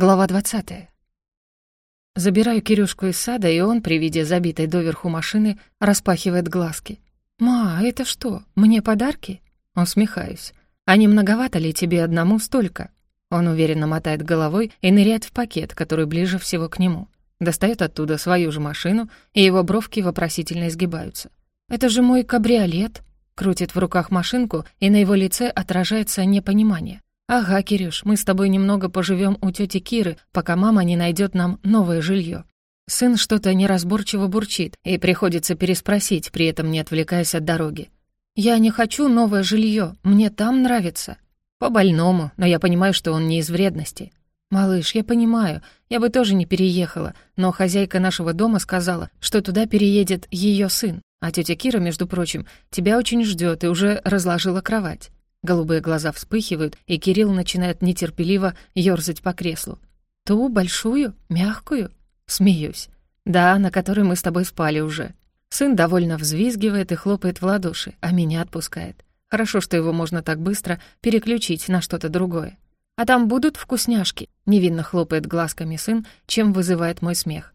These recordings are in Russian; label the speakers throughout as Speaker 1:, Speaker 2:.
Speaker 1: Глава 20. Забираю Кирюшку из сада, и он, при виде забитой доверху машины, распахивает глазки. «Ма, это что, мне подарки?» Усмехаюсь. «А не многовато ли тебе одному столько?» Он уверенно мотает головой и ныряет в пакет, который ближе всего к нему. Достает оттуда свою же машину, и его бровки вопросительно изгибаются. «Это же мой кабриолет!» Крутит в руках машинку, и на его лице отражается непонимание. «Ага, Кирюш, мы с тобой немного поживем у тети Киры, пока мама не найдет нам новое жилье. Сын что-то неразборчиво бурчит, и приходится переспросить, при этом не отвлекаясь от дороги. «Я не хочу новое жилье, мне там нравится». «По-больному, но я понимаю, что он не из вредности». «Малыш, я понимаю, я бы тоже не переехала, но хозяйка нашего дома сказала, что туда переедет ее сын, а тетя Кира, между прочим, тебя очень ждет и уже разложила кровать». Голубые глаза вспыхивают, и Кирилл начинает нетерпеливо ёрзать по креслу. «Ту большую? Мягкую?» Смеюсь. «Да, на которой мы с тобой спали уже». Сын довольно взвизгивает и хлопает в ладоши, а меня отпускает. Хорошо, что его можно так быстро переключить на что-то другое. «А там будут вкусняшки?» — невинно хлопает глазками сын, чем вызывает мой смех.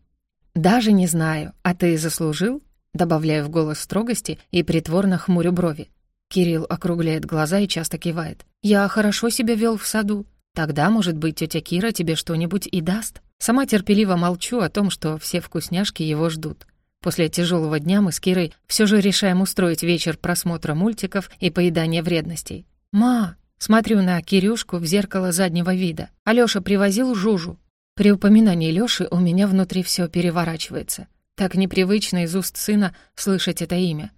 Speaker 1: «Даже не знаю. А ты заслужил?» Добавляю в голос строгости и притворно хмурю брови. Кирилл округляет глаза и часто кивает. «Я хорошо себя вел в саду. Тогда, может быть, тетя Кира тебе что-нибудь и даст?» Сама терпеливо молчу о том, что все вкусняшки его ждут. После тяжелого дня мы с Кирой все же решаем устроить вечер просмотра мультиков и поедания вредностей. «Ма!» Смотрю на Кирюшку в зеркало заднего вида. Алёша привозил Жужу. При упоминании Лёши у меня внутри все переворачивается. Так непривычно из уст сына слышать это имя.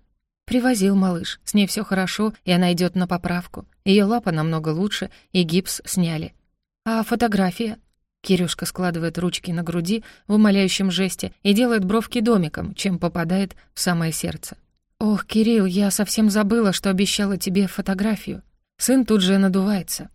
Speaker 1: «Привозил малыш, с ней все хорошо, и она идет на поправку. Ее лапа намного лучше, и гипс сняли. А фотография?» Кирюшка складывает ручки на груди в умоляющем жесте и делает бровки домиком, чем попадает в самое сердце. «Ох, Кирилл, я совсем забыла, что обещала тебе фотографию». Сын тут же надувается.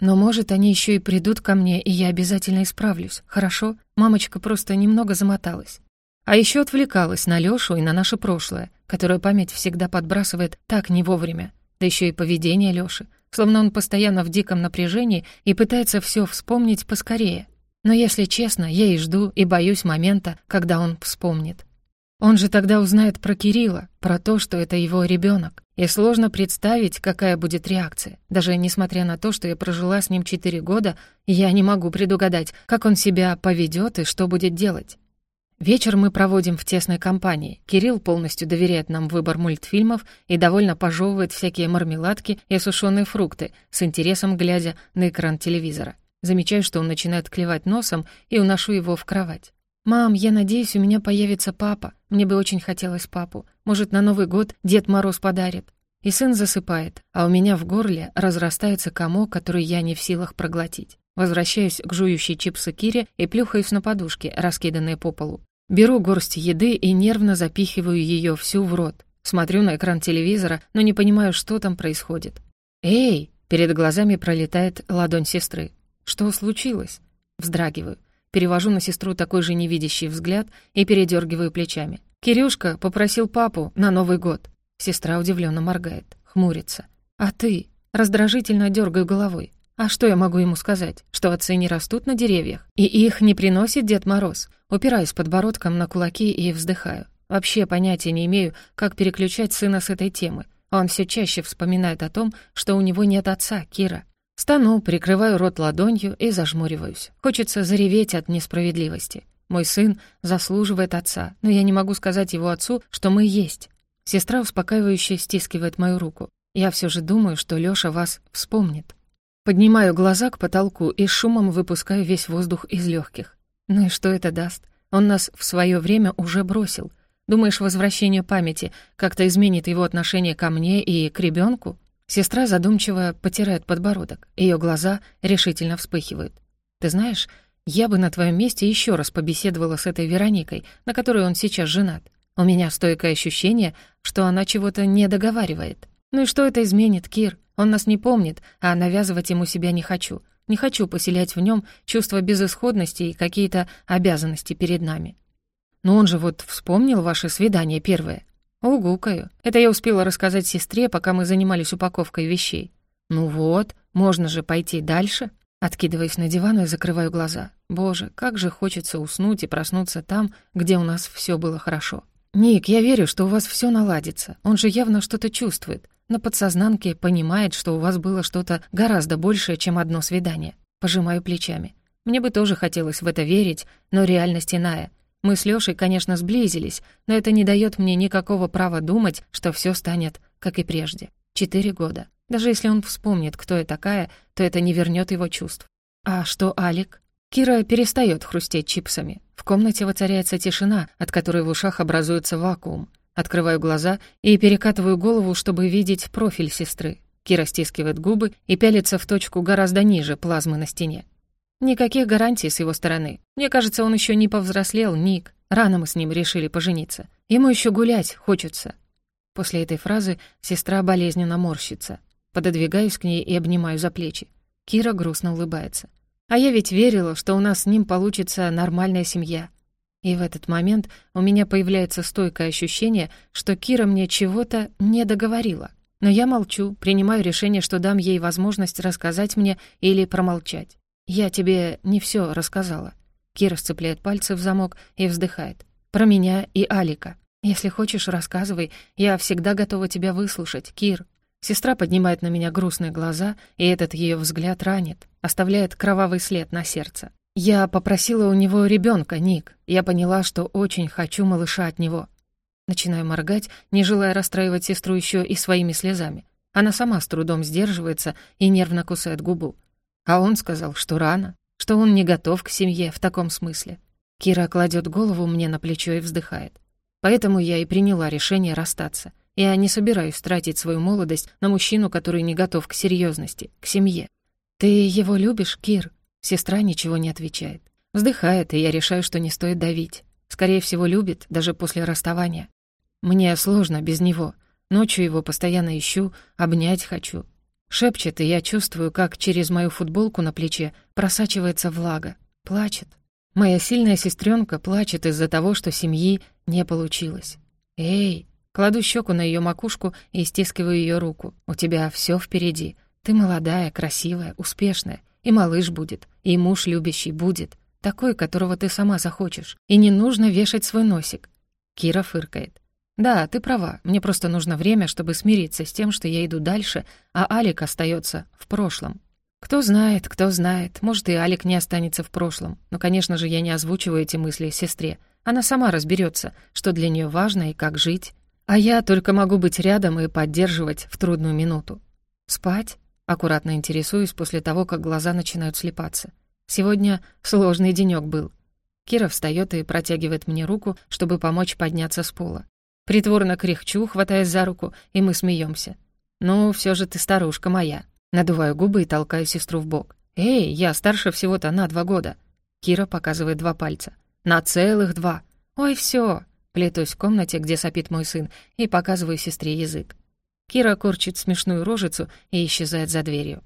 Speaker 1: «Но, может, они еще и придут ко мне, и я обязательно исправлюсь, хорошо? Мамочка просто немного замоталась». А еще отвлекалась на Лёшу и на наше прошлое, которое память всегда подбрасывает так не вовремя. Да еще и поведение Лёши, словно он постоянно в диком напряжении и пытается все вспомнить поскорее. Но если честно, я и жду, и боюсь момента, когда он вспомнит. Он же тогда узнает про Кирилла, про то, что это его ребенок. И сложно представить, какая будет реакция. Даже несмотря на то, что я прожила с ним четыре года, я не могу предугадать, как он себя поведет и что будет делать. Вечер мы проводим в тесной компании. Кирилл полностью доверяет нам выбор мультфильмов и довольно пожевывает всякие мармеладки и сушеные фрукты, с интересом глядя на экран телевизора. Замечаю, что он начинает клевать носом, и уношу его в кровать. «Мам, я надеюсь, у меня появится папа. Мне бы очень хотелось папу. Может, на Новый год Дед Мороз подарит». И сын засыпает, а у меня в горле разрастается комок, который я не в силах проглотить. Возвращаюсь к жующей чипсы Кире и плюхаюсь на подушке, раскиданные по полу. Беру горсть еды и нервно запихиваю ее всю в рот. Смотрю на экран телевизора, но не понимаю, что там происходит. «Эй!» — перед глазами пролетает ладонь сестры. «Что случилось?» Вздрагиваю. Перевожу на сестру такой же невидящий взгляд и передергиваю плечами. «Кирюшка попросил папу на Новый год». Сестра удивленно моргает, хмурится. «А ты?» Раздражительно дергаю головой. А что я могу ему сказать? Что отцы не растут на деревьях? И их не приносит Дед Мороз? Упираюсь подбородком на кулаки и вздыхаю. Вообще понятия не имею, как переключать сына с этой темы. Он все чаще вспоминает о том, что у него нет отца, Кира. Стану, прикрываю рот ладонью и зажмуриваюсь. Хочется зареветь от несправедливости. Мой сын заслуживает отца, но я не могу сказать его отцу, что мы есть. Сестра успокаивающе стискивает мою руку. Я все же думаю, что Лёша вас вспомнит. Поднимаю глаза к потолку и шумом выпускаю весь воздух из легких. Ну и что это даст? Он нас в свое время уже бросил. Думаешь, возвращение памяти как-то изменит его отношение ко мне и к ребенку? Сестра задумчиво потирает подбородок. Ее глаза решительно вспыхивают. Ты знаешь, я бы на твоем месте еще раз побеседовала с этой Вероникой, на которой он сейчас женат. У меня стойкое ощущение, что она чего-то не договаривает. Ну и что это изменит, Кир? Он нас не помнит, а навязывать ему себя не хочу. Не хочу поселять в нем чувство безысходности и какие-то обязанности перед нами. Но он же вот вспомнил ваше свидание первое. Угукаю. Это я успела рассказать сестре, пока мы занимались упаковкой вещей. Ну вот, можно же пойти дальше. Откидываюсь на диван и закрываю глаза. Боже, как же хочется уснуть и проснуться там, где у нас все было хорошо. «Ник, я верю, что у вас все наладится. Он же явно что-то чувствует. На подсознанке понимает, что у вас было что-то гораздо большее, чем одно свидание. Пожимаю плечами. Мне бы тоже хотелось в это верить, но реальность иная. Мы с Лёшей, конечно, сблизились, но это не даёт мне никакого права думать, что всё станет, как и прежде. Четыре года. Даже если он вспомнит, кто я такая, то это не вернёт его чувств. А что Алик? Кира перестаёт хрустеть чипсами. В комнате воцаряется тишина, от которой в ушах образуется вакуум. Открываю глаза и перекатываю голову, чтобы видеть профиль сестры. Кира стискивает губы и пялится в точку гораздо ниже плазмы на стене. Никаких гарантий с его стороны. Мне кажется, он еще не повзрослел, Ник. Рано мы с ним решили пожениться. Ему еще гулять хочется. После этой фразы сестра болезненно морщится. Пододвигаюсь к ней и обнимаю за плечи. Кира грустно улыбается. А я ведь верила, что у нас с ним получится нормальная семья. И в этот момент у меня появляется стойкое ощущение, что Кира мне чего-то не договорила. Но я молчу, принимаю решение, что дам ей возможность рассказать мне или промолчать. «Я тебе не все рассказала». Кира сцепляет пальцы в замок и вздыхает. «Про меня и Алика. Если хочешь, рассказывай. Я всегда готова тебя выслушать, Кир». Сестра поднимает на меня грустные глаза, и этот ее взгляд ранит, оставляет кровавый след на сердце. «Я попросила у него ребенка, Ник. Я поняла, что очень хочу малыша от него». Начинаю моргать, не желая расстраивать сестру еще и своими слезами. Она сама с трудом сдерживается и нервно кусает губу. А он сказал, что рано, что он не готов к семье в таком смысле. Кира кладет голову мне на плечо и вздыхает. Поэтому я и приняла решение расстаться. Я не собираюсь тратить свою молодость на мужчину, который не готов к серьезности, к семье. «Ты его любишь, Кир?» Сестра ничего не отвечает. Вздыхает, и я решаю, что не стоит давить. Скорее всего, любит, даже после расставания. Мне сложно без него. Ночью его постоянно ищу, обнять хочу, Шепчет, и я чувствую, как через мою футболку на плече просачивается влага. Плачет. Моя сильная сестренка плачет из-за того, что семьи не получилось. «Эй!» Кладу щеку на ее макушку и стискиваю ее руку. «У тебя все впереди. Ты молодая, красивая, успешная. И малыш будет, и муж любящий будет. Такой, которого ты сама захочешь. И не нужно вешать свой носик». Кира фыркает. «Да, ты права. Мне просто нужно время, чтобы смириться с тем, что я иду дальше, а Алик остается в прошлом. Кто знает, кто знает. Может, и Алик не останется в прошлом. Но, конечно же, я не озвучиваю эти мысли сестре. Она сама разберется, что для нее важно и как жить. А я только могу быть рядом и поддерживать в трудную минуту. Спать? Аккуратно интересуюсь после того, как глаза начинают слепаться. Сегодня сложный денёк был. Кира встаёт и протягивает мне руку, чтобы помочь подняться с пола. Притворно кряхчу, хватаясь за руку, и мы смеемся. «Ну, все же ты старушка моя». Надуваю губы и толкаю сестру в бок. «Эй, я старше всего-то на два года». Кира показывает два пальца. «На целых два». «Ой, все. Плетусь в комнате, где сопит мой сын, и показываю сестре язык. Кира корчит смешную рожицу и исчезает за дверью.